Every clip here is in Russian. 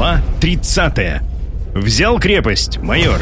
Глава 30. Взял крепость, майор.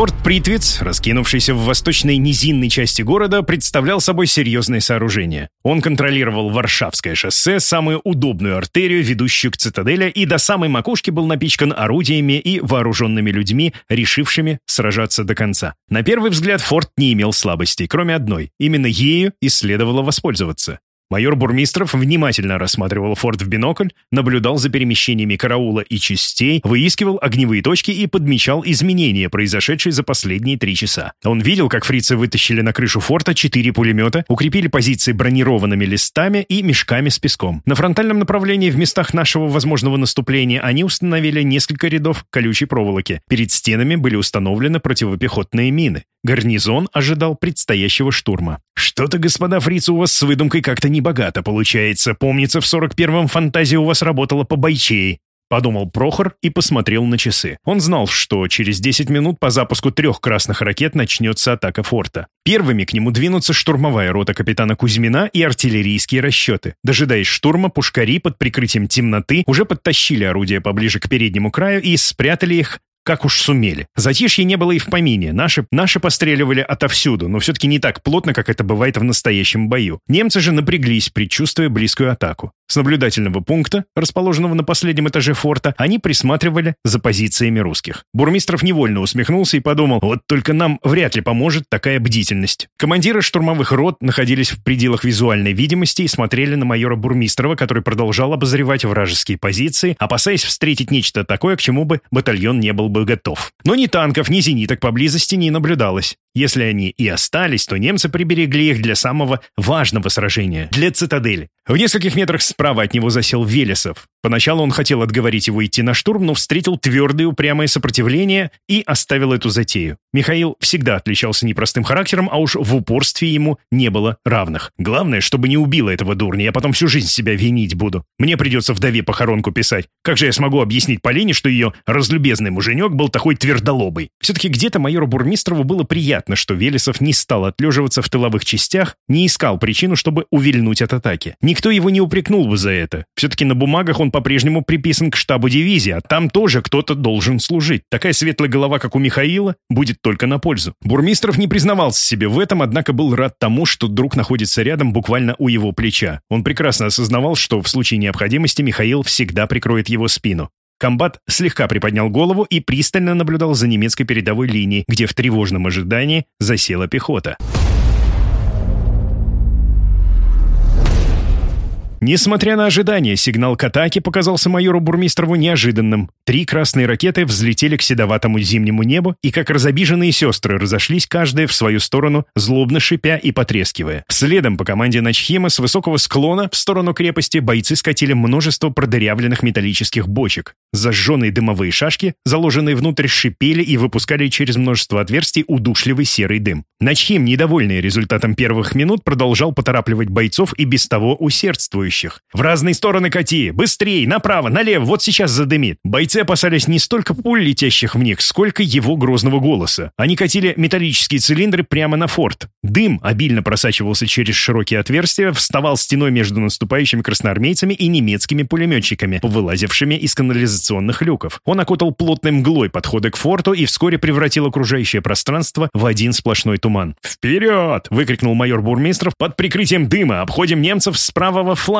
Форт Притвиц, раскинувшийся в восточной низинной части города, представлял собой серьезное сооружение. Он контролировал Варшавское шоссе, самую удобную артерию, ведущую к цитадели, и до самой макушки был напичкан орудиями и вооруженными людьми, решившими сражаться до конца. На первый взгляд форт не имел слабостей, кроме одной. Именно ею и следовало воспользоваться. Майор Бурмистров внимательно рассматривал форт в бинокль, наблюдал за перемещениями караула и частей, выискивал огневые точки и подмечал изменения, произошедшие за последние три часа. Он видел, как фрицы вытащили на крышу форта четыре пулемета, укрепили позиции бронированными листами и мешками с песком. На фронтальном направлении в местах нашего возможного наступления они установили несколько рядов колючей проволоки. Перед стенами были установлены противопехотные мины. Гарнизон ожидал предстоящего штурма. «Что-то, господа фрицы, у вас с выдумкой как-то небогато получается. Помнится, в 41-м фантазия у вас работала по бойчей». Подумал Прохор и посмотрел на часы. Он знал, что через 10 минут по запуску трех красных ракет начнется атака форта. Первыми к нему двинутся штурмовая рота капитана Кузьмина и артиллерийские расчеты. Дожидаясь штурма, пушкари под прикрытием темноты уже подтащили орудия поближе к переднему краю и спрятали их как уж сумели. Затишья не было и в помине. Наши, наши постреливали отовсюду, но все-таки не так плотно, как это бывает в настоящем бою. Немцы же напряглись, предчувствуя близкую атаку. С наблюдательного пункта, расположенного на последнем этаже форта, они присматривали за позициями русских. Бурмистров невольно усмехнулся и подумал, вот только нам вряд ли поможет такая бдительность. Командиры штурмовых рот находились в пределах визуальной видимости и смотрели на майора Бурмистрова, который продолжал обозревать вражеские позиции, опасаясь встретить нечто такое, к чему бы батальон не был бы готов. Но ни танков, ни зениток поблизости не наблюдалось. Если они и остались, то немцы приберегли их для самого важного сражения – для цитадели. В нескольких метрах справа от него засел Велесов. Поначалу он хотел отговорить его идти на штурм, но встретил твердое упрямое сопротивление и оставил эту затею. Михаил всегда отличался непростым характером, а уж в упорстве ему не было равных. Главное, чтобы не убило этого дурня, я потом всю жизнь себя винить буду. Мне придется вдове похоронку писать. Как же я смогу объяснить Полине, что ее разлюбезный муженек был такой твердолобый? Все-таки где-то майору Бурмистрову было приятно, что Велесов не стал отлеживаться в тыловых частях, не искал причину, чтобы увильнуть от атаки. Никто его не упрекнул бы за это. Все-таки на бумагах он по-прежнему приписан к штабу дивизии, а там тоже кто-то должен служить. Такая светлая голова, как у Михаила, будет только на пользу. Бурмистров не признавался себе в этом, однако был рад тому, что друг находится рядом буквально у его плеча. Он прекрасно осознавал, что в случае необходимости Михаил всегда прикроет его спину. Комбат слегка приподнял голову и пристально наблюдал за немецкой передовой линией, где в тревожном ожидании засела пехота. Несмотря на ожидания, сигнал к атаке показался майору Бурмистрову неожиданным. Три красные ракеты взлетели к седоватому зимнему небу и, как разобиженные сестры, разошлись каждая в свою сторону, злобно шипя и потрескивая. Следом по команде Начхима с высокого склона в сторону крепости бойцы скатили множество продырявленных металлических бочек. Зажженные дымовые шашки, заложенные внутрь, шипели и выпускали через множество отверстий удушливый серый дым. Начхим, недовольный результатом первых минут, продолжал поторапливать бойцов и без того усердствующих. «В разные стороны кати! Быстрей! Направо, налево! Вот сейчас задымит!» Бойцы опасались не столько пуль, летящих в них, сколько его грозного голоса. Они катили металлические цилиндры прямо на форт. Дым обильно просачивался через широкие отверстия, вставал стеной между наступающими красноармейцами и немецкими пулеметчиками, вылазившими из канализационных люков. Он окутал плотной мглой подходы к форту и вскоре превратил окружающее пространство в один сплошной туман. «Вперед!» — выкрикнул майор Бурмистров. «Под прикрытием дыма обходим немцев с правого фланга!»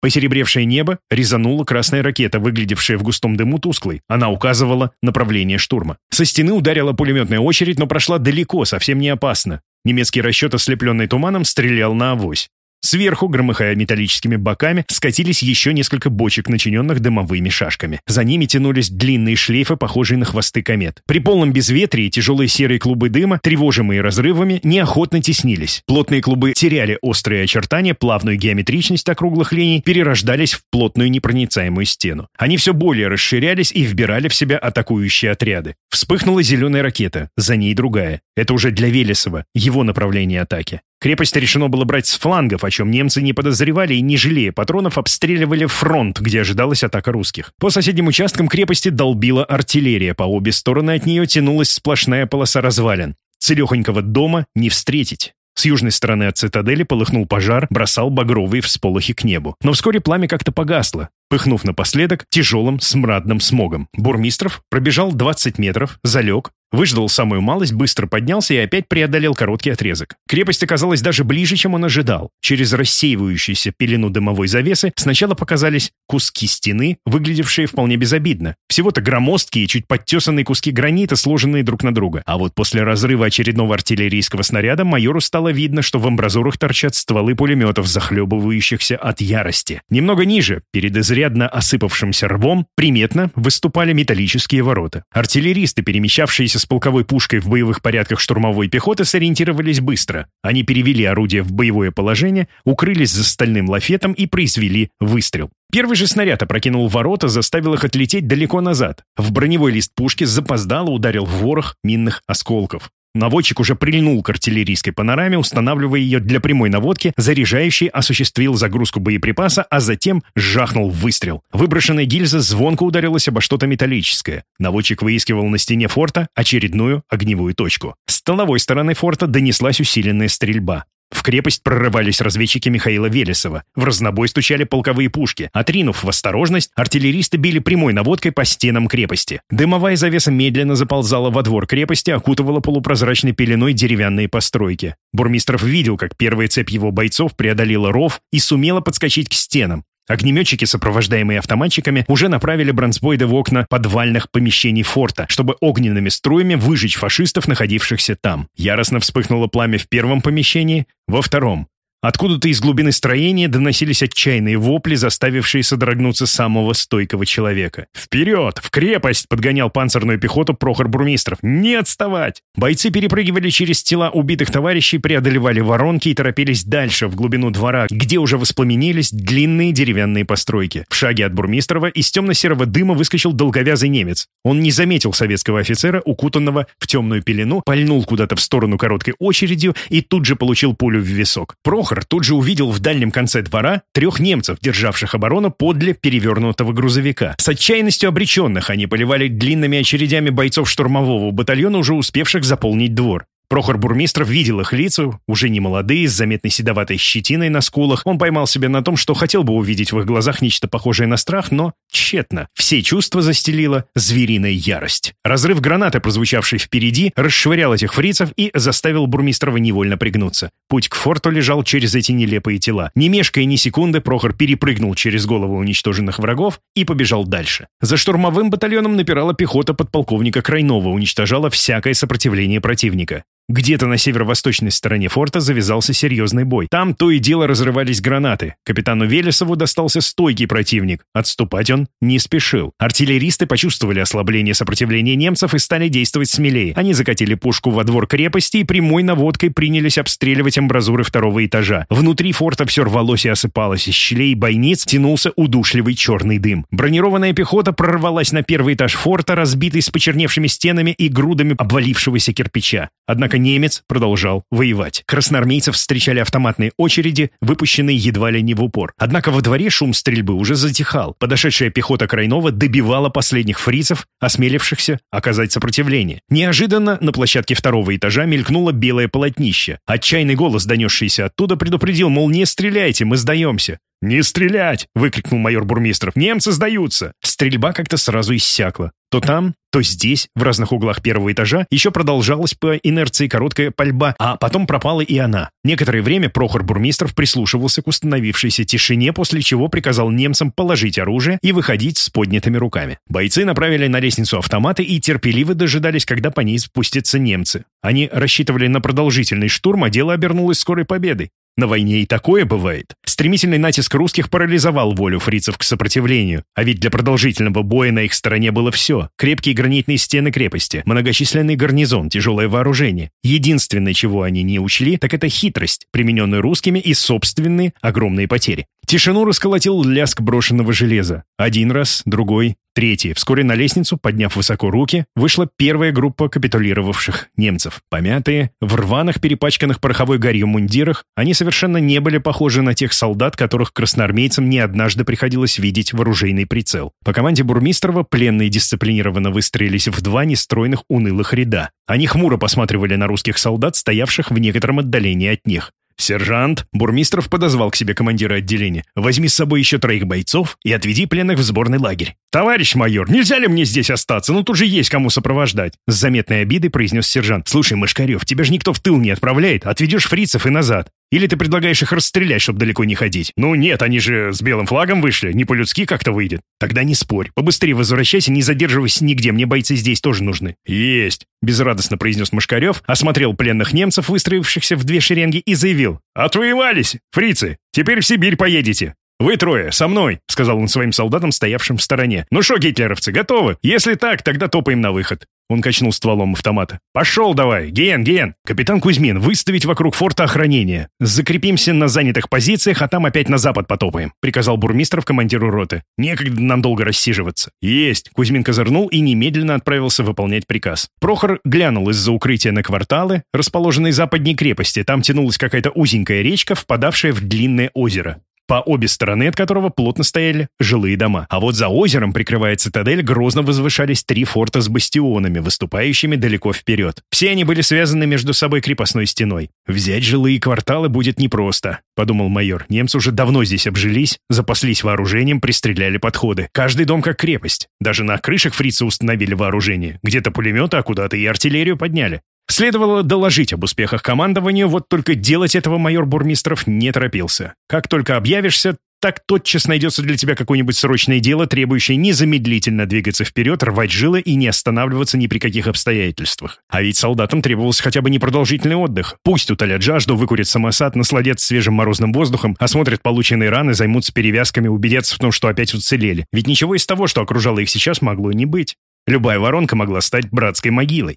Посеребревшее небо резанула красная ракета, выглядевшая в густом дыму тусклой. Она указывала направление штурма. Со стены ударила пулеметная очередь, но прошла далеко, совсем не опасно. Немецкий расчет, ослепленный туманом, стрелял на авось. Сверху, громыхая металлическими боками, скатились еще несколько бочек, начиненных дымовыми шашками. За ними тянулись длинные шлейфы, похожие на хвосты комет. При полном безветрии тяжелые серые клубы дыма, тревожимые разрывами, неохотно теснились. Плотные клубы теряли острые очертания, плавную геометричность округлых линий, перерождались в плотную непроницаемую стену. Они все более расширялись и вбирали в себя атакующие отряды. Вспыхнула зеленая ракета, за ней другая. Это уже для Велесова, его направление атаки. Крепость решено было брать с флангов, о чем немцы не подозревали и, не жалея патронов, обстреливали фронт, где ожидалась атака русских. По соседним участкам крепости долбила артиллерия, по обе стороны от нее тянулась сплошная полоса развалин. Целехонького дома не встретить. С южной стороны от цитадели полыхнул пожар, бросал багровые всполохи к небу. Но вскоре пламя как-то погасло, пыхнув напоследок тяжелым смрадным смогом. Бурмистров пробежал 20 метров, залег, Выждал самую малость, быстро поднялся и опять преодолел короткий отрезок. Крепость оказалась даже ближе, чем он ожидал. Через рассеивающуюся пелену дымовой завесы сначала показались куски стены, выглядевшие вполне безобидно. Всего-то громоздкие, чуть подтесанные куски гранита, сложенные друг на друга. А вот после разрыва очередного артиллерийского снаряда майору стало видно, что в амбразурах торчат стволы пулеметов, захлебывающихся от ярости. Немного ниже, перед изрядно осыпавшимся рвом, приметно выступали металлические ворота. Артиллеристы, перемещавшиеся с полковой пушкой в боевых порядках штурмовой пехоты сориентировались быстро. Они перевели орудие в боевое положение, укрылись за стальным лафетом и произвели выстрел. Первый же снаряд опрокинул ворота, заставил их отлететь далеко назад. В броневой лист пушки запоздало ударил в ворох минных осколков. Наводчик уже прильнул к артиллерийской панораме, устанавливая ее для прямой наводки, заряжающий осуществил загрузку боеприпаса, а затем жахнул выстрел. Выброшенная гильза звонко ударилась обо что-то металлическое. Наводчик выискивал на стене форта очередную огневую точку. С тыловой стороны форта донеслась усиленная стрельба. В крепость прорывались разведчики Михаила Велесова. В разнобой стучали полковые пушки. Отринув в осторожность, артиллеристы били прямой наводкой по стенам крепости. Дымовая завеса медленно заползала во двор крепости, окутывала полупрозрачной пеленой деревянные постройки. Бурмистров видел, как первая цепь его бойцов преодолела ров и сумела подскочить к стенам. Огнеметчики, сопровождаемые автоматчиками, уже направили бронзбойды в окна подвальных помещений форта, чтобы огненными струями выжечь фашистов, находившихся там. Яростно вспыхнуло пламя в первом помещении, во втором. Откуда-то из глубины строения доносились отчаянные вопли, заставившие содрогнуться самого стойкого человека. «Вперед! В крепость!» — подгонял панцирную пехоту Прохор Бурмистров. «Не отставать!» Бойцы перепрыгивали через тела убитых товарищей, преодолевали воронки и торопились дальше, в глубину двора, где уже воспламенились длинные деревянные постройки. В шаге от Бурмистрова из темно-серого дыма выскочил долговязый немец. Он не заметил советского офицера, укутанного в темную пелену, пальнул куда-то в сторону короткой очередью и тут же получил пулю в висок. Прохор Прохор тут же увидел в дальнем конце двора трех немцев, державших оборону подле перевернутого грузовика. С отчаянностью обреченных они поливали длинными очередями бойцов штурмового батальона, уже успевших заполнить двор. Прохор Бурмистров видел их лица, уже не молодые, с заметной седоватой щетиной на скулах. Он поймал себя на том, что хотел бы увидеть в их глазах нечто похожее на страх, но тщетно. Все чувства застелила звериная ярость. Разрыв гранаты, прозвучавший впереди, расшвырял этих фрицев и заставил Бурмистрова невольно пригнуться. Путь к форту лежал через эти нелепые тела. Не мешкая ни секунды, Прохор перепрыгнул через головы уничтоженных врагов и побежал дальше. За штурмовым батальоном напирала пехота подполковника Крайнова, уничтожала всякое сопротивление противника. Где-то на северо-восточной стороне форта завязался серьезный бой. Там то и дело разрывались гранаты. Капитану Велесову достался стойкий противник. Отступать он не спешил. Артиллеристы почувствовали ослабление сопротивления немцев и стали действовать смелее. Они закатили пушку во двор крепости и прямой наводкой принялись обстреливать амбразуры второго этажа. Внутри форта все рвалось и осыпалось. Из щелей бойниц тянулся удушливый черный дым. Бронированная пехота прорвалась на первый этаж форта, разбитый с почерневшими стенами и грудами обвалившегося кирпича. Однако немец продолжал воевать. Красноармейцев встречали автоматные очереди, выпущенные едва ли не в упор. Однако во дворе шум стрельбы уже затихал. Подошедшая пехота Крайнова добивала последних фрицев, осмелившихся оказать сопротивление. Неожиданно на площадке второго этажа мелькнуло белое полотнище. Отчаянный голос, донесшийся оттуда, предупредил, мол, не стреляйте, мы сдаемся. «Не стрелять!» — выкрикнул майор Бурмистров. «Немцы сдаются!» Стрельба как-то сразу иссякла. То там, то здесь, в разных углах первого этажа, еще продолжалась по инерции короткая пальба, а потом пропала и она. Некоторое время Прохор Бурмистров прислушивался к установившейся тишине, после чего приказал немцам положить оружие и выходить с поднятыми руками. Бойцы направили на лестницу автоматы и терпеливо дожидались, когда по ней спустятся немцы. Они рассчитывали на продолжительный штурм, а дело обернулось скорой победой. На войне и такое бывает. Стремительный натиск русских парализовал волю фрицев к сопротивлению, а ведь для продолжительного боя на их стороне было все. Крепкие гранитные стены крепости, многочисленный гарнизон, тяжелое вооружение. Единственное, чего они не учли, так это хитрость, примененную русскими и собственные огромные потери. Тишину расколотил лязг брошенного железа. Один раз, другой, третий. Вскоре на лестницу, подняв высоко руки, вышла первая группа капитулировавших немцев. Помятые, в рваных, перепачканных пороховой гарью мундирах, они совершенно не были похожи на тех солдат, которых красноармейцам не однажды приходилось видеть в оружейный прицел. По команде Бурмистрова пленные дисциплинированно выстроились в два нестройных унылых ряда. Они хмуро посматривали на русских солдат, стоявших в некотором отдалении от них. «Сержант!» Бурмистров подозвал к себе командира отделения. «Возьми с собой еще троих бойцов и отведи пленных в сборный лагерь». «Товарищ майор, нельзя ли мне здесь остаться? Ну тут же есть кому сопровождать!» С заметной обидой произнес сержант. «Слушай, Мышкарев, тебя же никто в тыл не отправляет. Отведешь фрицев и назад. Или ты предлагаешь их расстрелять, чтобы далеко не ходить? Ну нет, они же с белым флагом вышли, не по-людски как-то выйдет. Тогда не спорь. Побыстрее возвращайся, не задерживайся нигде, мне бойцы здесь тоже нужны. Есть, безрадостно произнес Машкарев, осмотрел пленных немцев, выстроившихся в две шеренги, и заявил. Отвоевались, фрицы, теперь в Сибирь поедете. «Вы трое, со мной», — сказал он своим солдатам, стоявшим в стороне. «Ну что, гитлеровцы, готовы? Если так, тогда топаем на выход». Он качнул стволом автомата. «Пошел давай! Ген, Ген! Капитан Кузьмин, выставить вокруг форта охранение. Закрепимся на занятых позициях, а там опять на запад потопаем», — приказал бурмистров командиру роты. «Некогда нам долго рассиживаться». «Есть!» — Кузьмин козырнул и немедленно отправился выполнять приказ. Прохор глянул из-за укрытия на кварталы, расположенной западней крепости. Там тянулась какая-то узенькая речка, впадавшая в длинное озеро по обе стороны от которого плотно стояли жилые дома. А вот за озером, прикрывая цитадель, грозно возвышались три форта с бастионами, выступающими далеко вперед. Все они были связаны между собой крепостной стеной. «Взять жилые кварталы будет непросто», — подумал майор. «Немцы уже давно здесь обжились, запаслись вооружением, пристреляли подходы. Каждый дом как крепость. Даже на крышах фрицы установили вооружение. Где-то пулеметы, а куда-то и артиллерию подняли. Следовало доложить об успехах командованию, вот только делать этого майор Бурмистров не торопился. Как только объявишься, так тотчас найдется для тебя какое-нибудь срочное дело, требующее незамедлительно двигаться вперед, рвать жилы и не останавливаться ни при каких обстоятельствах. А ведь солдатам требовался хотя бы непродолжительный отдых. Пусть утолят жажду, выкурят самосад, насладятся свежим морозным воздухом, осмотрят полученные раны, займутся перевязками, убедятся в том, что опять уцелели. Ведь ничего из того, что окружало их сейчас, могло не быть. Любая воронка могла стать братской могилой.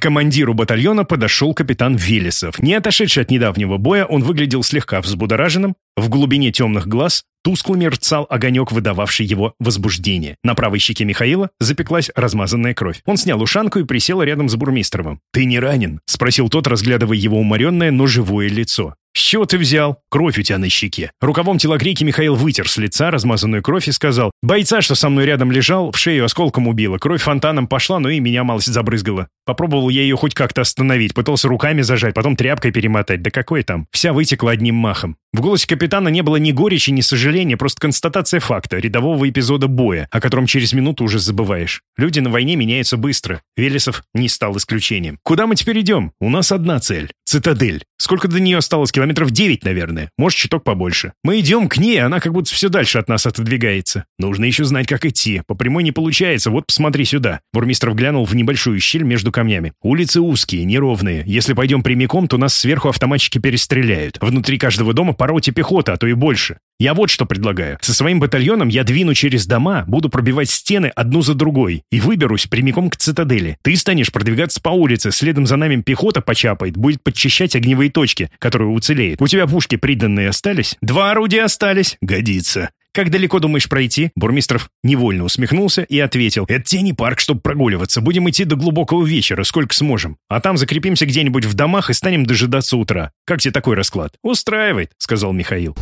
К командиру батальона подошел капитан Велесов. Не отошедший от недавнего боя, он выглядел слегка взбудораженным. В глубине темных глаз тускло мерцал огонек, выдававший его возбуждение. На правой щеке Михаила запеклась размазанная кровь. Он снял ушанку и присел рядом с бурмистровым. «Ты не ранен?» — спросил тот, разглядывая его уморенное, но живое лицо. «С чего ты взял? Кровь у тебя на щеке». Рукавом телогрейки Михаил вытер с лица размазанную кровь и сказал, «Бойца, что со мной рядом лежал, в шею осколком убило. Кровь фонтаном пошла, но и меня малость забрызгала. Попробовал я ее хоть как-то остановить, пытался руками зажать, потом тряпкой перемотать. Да какой там? Вся вытекла одним махом. В голосе капитана не было ни горечи, ни сожаления, просто констатация факта, рядового эпизода боя, о котором через минуту уже забываешь. Люди на войне меняются быстро. Велесов не стал исключением. «Куда мы теперь идем? У нас одна цель. Цитадель. Сколько до нее осталось? Километров девять, наверное. Может, чуток побольше. Мы идем к ней, она как будто все дальше от нас отодвигается. Нужно еще знать, как идти. По прямой не получается, вот посмотри сюда». Бурмистров глянул в небольшую щель между камнями. «Улицы узкие, неровные. Если пойдем прямиком, то нас сверху автоматчики перестреляют. Внутри каждого дома по роте пехоты, а то и больше. Я вот что предлагаю. Со своим батальоном я двину через дома, буду пробивать стены одну за другой и выберусь прямиком к цитадели. Ты станешь продвигаться по улице, следом за нами пехота почапает, будет подчищать огневые точки, которые уцелеют. У тебя пушки приданные остались? Два орудия остались? Годится. «Как далеко думаешь пройти?» Бурмистров невольно усмехнулся и ответил. «Это тебе не парк, чтобы прогуливаться. Будем идти до глубокого вечера, сколько сможем. А там закрепимся где-нибудь в домах и станем дожидаться утра. Как тебе такой расклад?» «Устраивает», — сказал Михаил.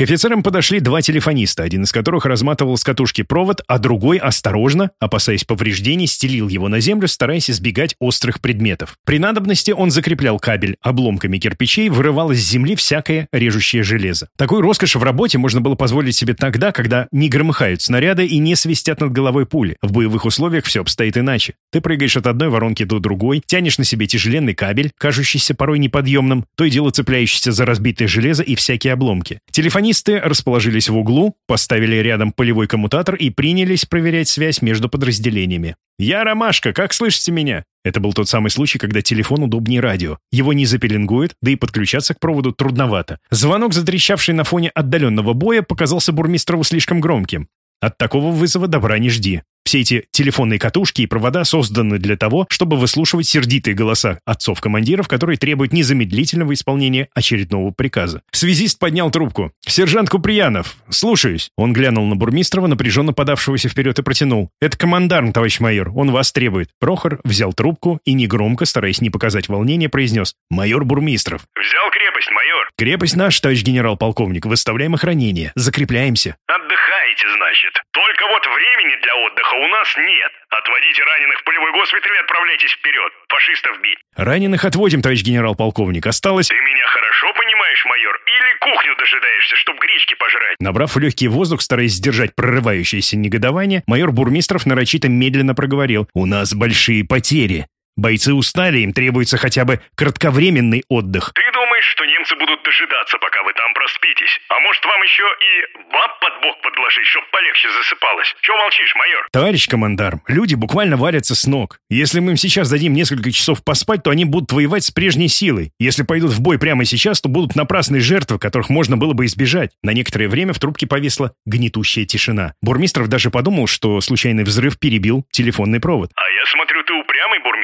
К офицерам подошли два телефониста, один из которых разматывал с катушки провод, а другой осторожно, опасаясь повреждений, стелил его на землю, стараясь избегать острых предметов. При надобности он закреплял кабель обломками кирпичей, вырывал из земли всякое режущее железо. Такой роскошь в работе можно было позволить себе тогда, когда не громыхают снаряды и не свистят над головой пули. В боевых условиях все обстоит иначе. Ты прыгаешь от одной воронки до другой, тянешь на себе тяжеленный кабель, кажущийся порой неподъемным, то и дело цепляющийся за разбитое железо и всякие обломки. Телефонист Телефонисты расположились в углу, поставили рядом полевой коммутатор и принялись проверять связь между подразделениями. «Я Ромашка, как слышите меня?» Это был тот самый случай, когда телефон удобнее радио. Его не запеленгует, да и подключаться к проводу трудновато. Звонок, затрещавший на фоне отдаленного боя, показался Бурмистрову слишком громким. От такого вызова добра не жди. Все эти телефонные катушки и провода созданы для того, чтобы выслушивать сердитые голоса отцов-командиров, которые требуют незамедлительного исполнения очередного приказа. Связист поднял трубку. «Сержант Куприянов, слушаюсь». Он глянул на Бурмистрова, напряженно подавшегося вперед, и протянул. «Это командарм, товарищ майор, он вас требует». Прохор взял трубку и негромко, стараясь не показать волнения, произнес. «Майор Бурмистров». «Взял крепость, майор». «Крепость наша, товарищ генерал-полковник. Выставляем охранение. Закрепляемся». «Отдыхаете, значит. Только вот времени для отдыха у нас нет. Отводите раненых в полевой госпиталь и отправляйтесь вперед. Фашистов бить». «Раненых отводим, товарищ генерал-полковник. Осталось...» «Ты меня хорошо понимаешь, майор? Или кухню дожидаешься, чтоб гречки пожрать?» Набрав в легкий воздух, стараясь сдержать прорывающееся негодование, майор Бурмистров нарочито медленно проговорил. «У нас большие потери. Бойцы устали, им требуется хотя бы кратковременный отдых». «Ты думаешь, что немцы будут дожидаться, пока вы там проспитесь? А может, вам еще и баб под бок подложить, чтоб полегче засыпалось? Чего молчишь, майор?» «Товарищ командарм, люди буквально валятся с ног. Если мы им сейчас дадим несколько часов поспать, то они будут воевать с прежней силой. Если пойдут в бой прямо сейчас, то будут напрасные жертвы, которых можно было бы избежать». На некоторое время в трубке повисла гнетущая тишина. Бурмистров даже подумал, что случайный взрыв перебил телефонный провод. «А я смотрю,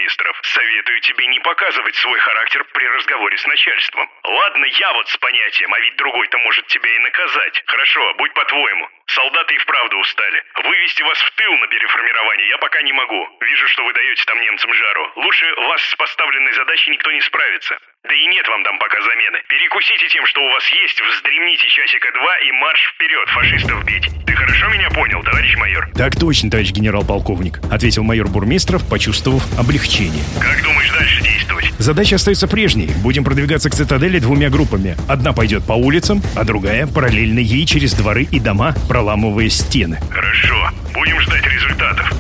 Бурмистров. Советую тебе не показывать свой характер при разговоре с начальством. Ладно, я вот с понятием, а ведь другой-то может тебя и наказать. Хорошо, будь по-твоему. Солдаты и вправду устали. Вывести вас в тыл на переформирование я пока не могу. Вижу, что вы даете там немцам жару. Лучше вас с поставленной задачей никто не справится. Да и нет вам там пока замены. Перекусите тем, что у вас есть, вздремните часика два и марш вперед фашистов бить. Хорошо меня понял, товарищ майор? «Так точно, товарищ генерал-полковник», — ответил майор Бурмистров, почувствовав облегчение. Как думаешь дальше действовать? Задача остается прежней. Будем продвигаться к цитадели двумя группами. Одна пойдет по улицам, а другая параллельно ей через дворы и дома, проламывая стены. Хорошо, будем ждать результатов.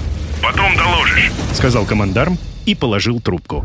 Потом доложишь. Сказал командарм и положил трубку.